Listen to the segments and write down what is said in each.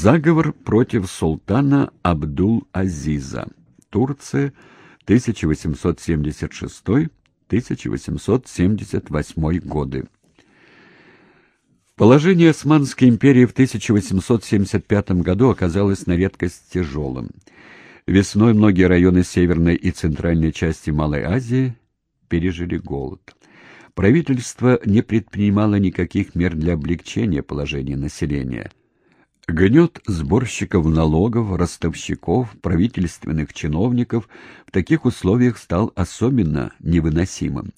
Заговор против султана Абдул-Азиза. Турция, 1876-1878 годы. Положение Османской империи в 1875 году оказалось на редкость тяжелым. Весной многие районы северной и центральной части Малой Азии пережили голод. Правительство не предпринимало никаких мер для облегчения положения населения. Гнет сборщиков налогов, ростовщиков, правительственных чиновников в таких условиях стал особенно невыносимым.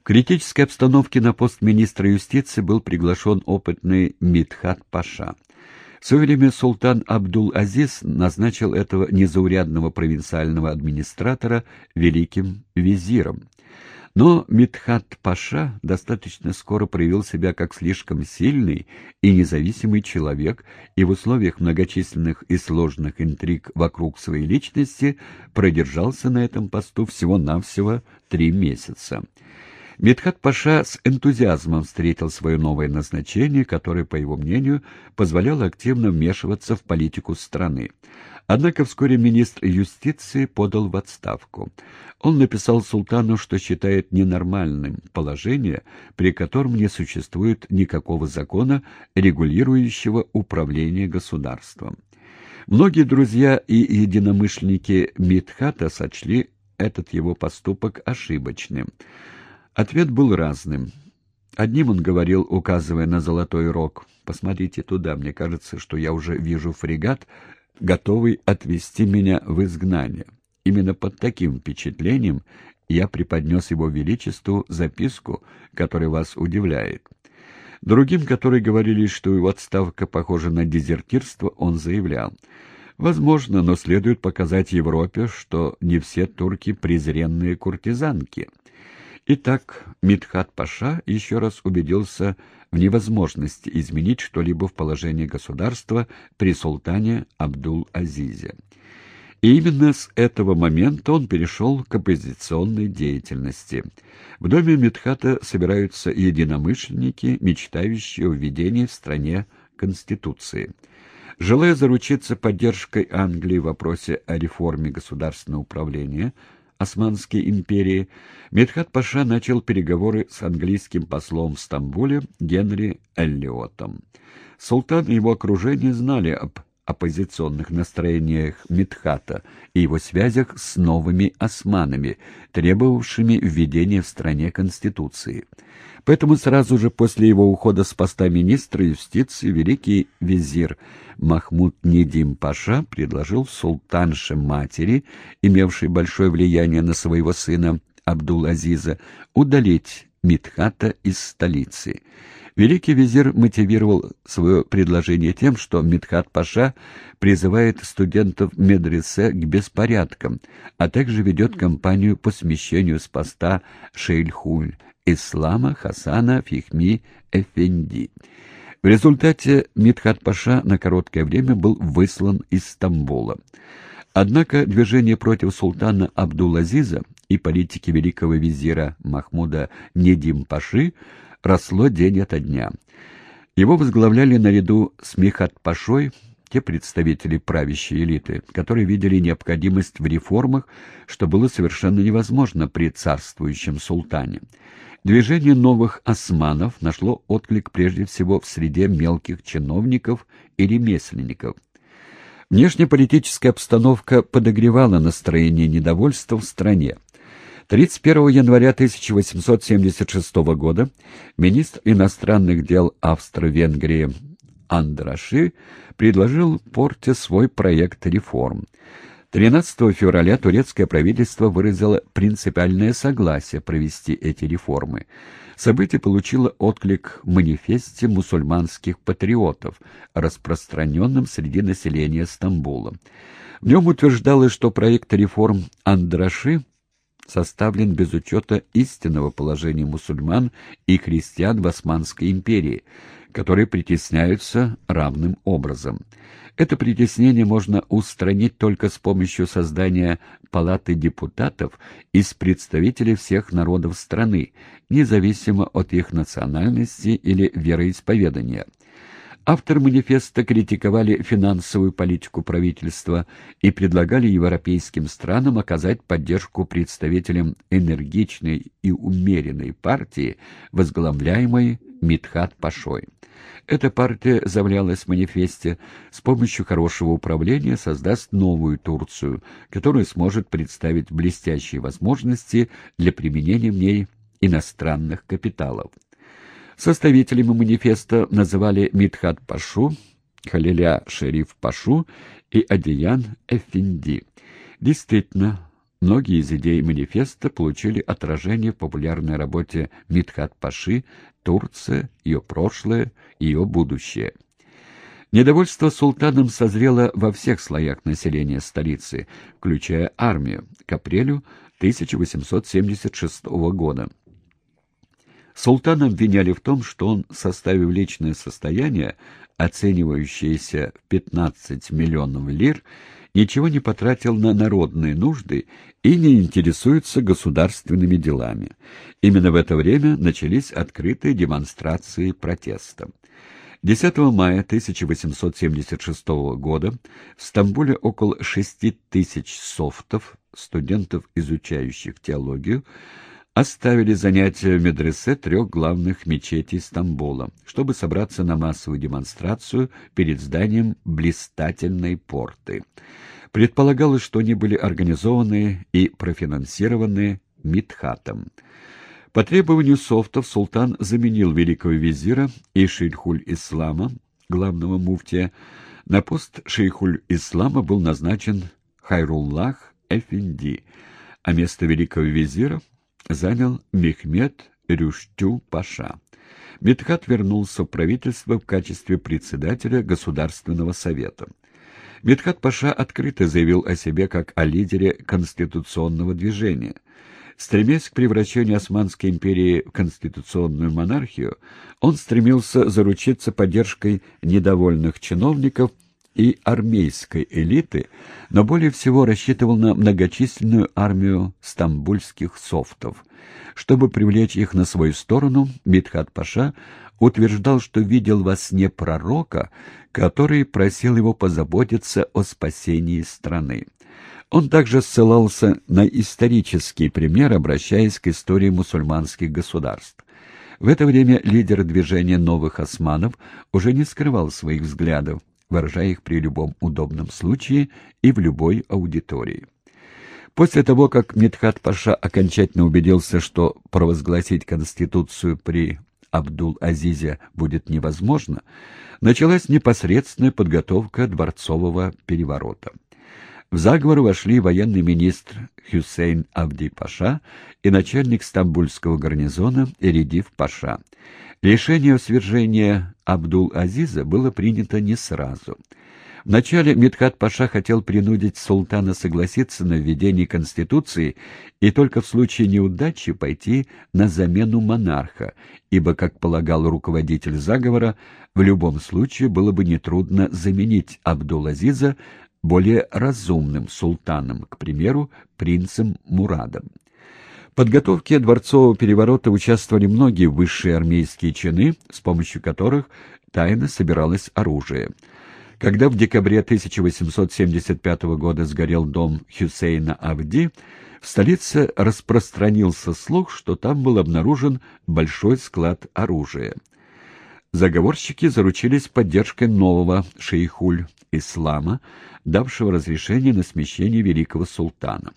В критической обстановке на пост министра юстиции был приглашен опытный Мидхат Паша. В свое время султан Абдул-Азиз назначил этого незаурядного провинциального администратора великим визиром. Но Митхат Паша достаточно скоро проявил себя как слишком сильный и независимый человек и в условиях многочисленных и сложных интриг вокруг своей личности продержался на этом посту всего-навсего три месяца. Митхат Паша с энтузиазмом встретил свое новое назначение, которое, по его мнению, позволяло активно вмешиваться в политику страны. Однако вскоре министр юстиции подал в отставку. Он написал султану, что считает ненормальным положение, при котором не существует никакого закона, регулирующего управление государством. Многие друзья и единомышленники Мидхата сочли этот его поступок ошибочным. Ответ был разным. Одним он говорил, указывая на золотой рог, «Посмотрите туда, мне кажется, что я уже вижу фрегат, готовый отвести меня в изгнание. Именно под таким впечатлением я преподнес его величеству записку, которая вас удивляет. Другим, которые говорили, что его отставка похожа на дезертирство, он заявлял. Возможно, но следует показать Европе, что не все турки презренные куртизанки. Итак, Мидхат Паша еще раз убедился в невозможности изменить что-либо в положении государства при султане Абдул-Азизе. И именно с этого момента он перешел к оппозиционной деятельности. В доме Мидхата собираются единомышленники, мечтающие о введении в стране Конституции. Желая заручиться поддержкой Англии в вопросе о реформе государственного управления – Османской империи, Медхат Паша начал переговоры с английским послом в Стамбуле Генри Эллиотом. Султан и его окружение знали об оппозиционных настроениях Мидхата и его связях с новыми османами, требовавшими введения в стране Конституции. Поэтому сразу же после его ухода с поста министра юстиции великий визир Махмуд Недим Паша предложил султанше матери, имевшей большое влияние на своего сына Абдул-Азиза, удалить Мидхата из столицы. Великий визир мотивировал свое предложение тем, что Мидхат Паша призывает студентов медресе к беспорядкам, а также ведет кампанию по смещению с поста Шейльхуль Ислама Хасана Фихми Эфенди. В результате Мидхат Паша на короткое время был выслан из Стамбула. Однако движение против султана Абдул-Азиза и политики великого визира Махмуда Недим-Паши росло день ото дня. Его возглавляли наряду с Михат-Пашой те представители правящей элиты, которые видели необходимость в реформах, что было совершенно невозможно при царствующем султане. Движение новых османов нашло отклик прежде всего в среде мелких чиновников и ремесленников. Внешнеполитическая обстановка подогревала настроение недовольства в стране. 31 января 1876 года министр иностранных дел Австро-Венгрии Андраши предложил Порте свой проект реформ. 13 февраля турецкое правительство выразило принципиальное согласие провести эти реформы. Событие получило отклик в манифесте мусульманских патриотов, распространенном среди населения Стамбула. В нем утверждалось, что проект реформ Андраши составлен без учета истинного положения мусульман и христиан в Османской империи, которые притесняются равным образом. Это притеснение можно устранить только с помощью создания палаты депутатов из представителей всех народов страны, независимо от их национальности или вероисповедания. Авторы манифеста критиковали финансовую политику правительства и предлагали европейским странам оказать поддержку представителям энергичной и умеренной партии, возглавляемой Митхат Пашой. Эта партия, заявлялась в манифесте, с помощью хорошего управления создаст новую Турцию, которая сможет представить блестящие возможности для применения в ней иностранных капиталов. Составителями манифеста называли Митхат Пашу, Халиля Шериф Пашу и Адиян Эфинди. Действительно, многие из идей манифеста получили отражение в популярной работе Митхат Паши «Турция, ее прошлое, ее будущее». Недовольство султаном созрело во всех слоях населения столицы, включая армию, к апрелю 1876 года. Султана обвиняли в том, что он, составив личное состояние, оценивающееся в 15 миллионов лир, ничего не потратил на народные нужды и не интересуется государственными делами. Именно в это время начались открытые демонстрации протеста. 10 мая 1876 года в Стамбуле около 6 тысяч софтов, студентов, изучающих теологию, оставили занятия в медресе трех главных мечетей Стамбула, чтобы собраться на массовую демонстрацию перед зданием блистательной порты. Предполагалось, что они были организованы и профинансированы Митхатом. По требованию софтов султан заменил великого визира и шейхуль-ислама, главного муфтия. На пост шейхуль-ислама был назначен Хайруллах Эфинди, а место великого визира — занял Мехмед Рюштю-Паша. Медхат вернулся в правительство в качестве председателя Государственного совета. Медхат Паша открыто заявил о себе как о лидере конституционного движения. Стремясь к превращению Османской империи в конституционную монархию, он стремился заручиться поддержкой недовольных чиновников и армейской элиты, но более всего рассчитывал на многочисленную армию стамбульских софтов. Чтобы привлечь их на свою сторону, Митхат-паша утверждал, что видел во сне пророка, который просил его позаботиться о спасении страны. Он также ссылался на исторический пример, обращаясь к истории мусульманских государств. В это время лидер движения новых османов уже не скрывал своих взглядов, выражая их при любом удобном случае и в любой аудитории. После того, как Митхат Паша окончательно убедился, что провозгласить Конституцию при Абдул-Азизе будет невозможно, началась непосредственная подготовка дворцового переворота. В заговор вошли военный министр Хюсейн Авди-Паша и начальник стамбульского гарнизона Эридив Паша. Решение о свержении Абдул-Азиза было принято не сразу. Вначале Мидхат Паша хотел принудить султана согласиться на введение Конституции и только в случае неудачи пойти на замену монарха, ибо, как полагал руководитель заговора, в любом случае было бы нетрудно заменить Абдул-Азиза более разумным султаном, к примеру, принцем Мурадом подготовке дворцового переворота участвовали многие высшие армейские чины, с помощью которых тайно собиралось оружие. Когда в декабре 1875 года сгорел дом Хюсейна Авди, в столице распространился слух, что там был обнаружен большой склад оружия. Заговорщики заручились поддержкой нового шейхуль ислама, давшего разрешение на смещение великого султана.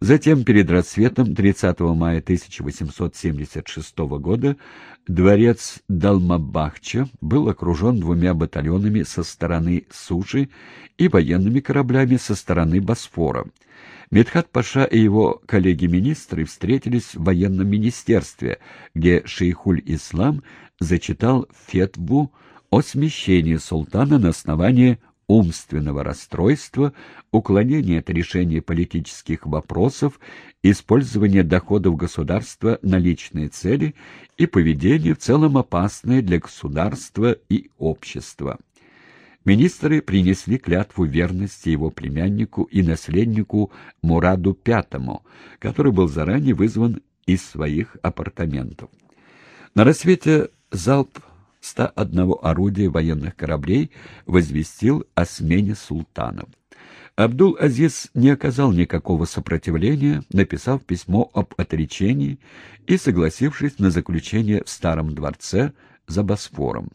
Затем, перед рассветом 30 мая 1876 года, дворец Далмабахча был окружен двумя батальонами со стороны суши и военными кораблями со стороны Босфора. Медхат Паша и его коллеги-министры встретились в военном министерстве, где Шейхуль-Ислам зачитал фетву о смещении султана на основании умственного расстройства, уклонения от решения политических вопросов, использования доходов государства на личные цели и поведение в целом опасное для государства и общества. Министры принесли клятву верности его племяннику и наследнику Мураду V, который был заранее вызван из своих апартаментов. На рассвете залп 101 орудия военных кораблей возвестил о смене султанов. Абдул-Азиз не оказал никакого сопротивления, написав письмо об отречении и согласившись на заключение в Старом дворце за Босфором.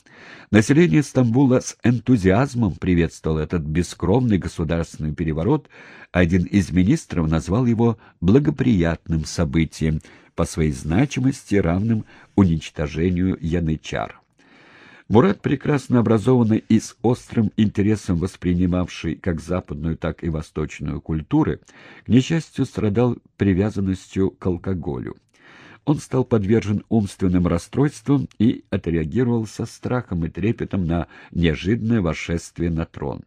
Население Стамбула с энтузиазмом приветствовало этот бескровный государственный переворот, один из министров назвал его благоприятным событием, по своей значимости равным уничтожению янычар. Мурат, прекрасно образованный и с острым интересом воспринимавший как западную, так и восточную культуры, к несчастью страдал привязанностью к алкоголю. Он стал подвержен умственным расстройствам и отреагировал со страхом и трепетом на неожиданное восшествие на трон.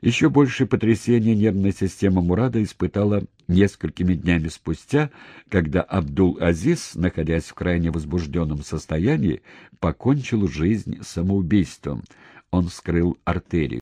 Еще большее потрясение нервная система Мурада испытала несколькими днями спустя, когда Абдул-Азиз, находясь в крайне возбужденном состоянии, покончил жизнь самоубийством. Он вскрыл артерию.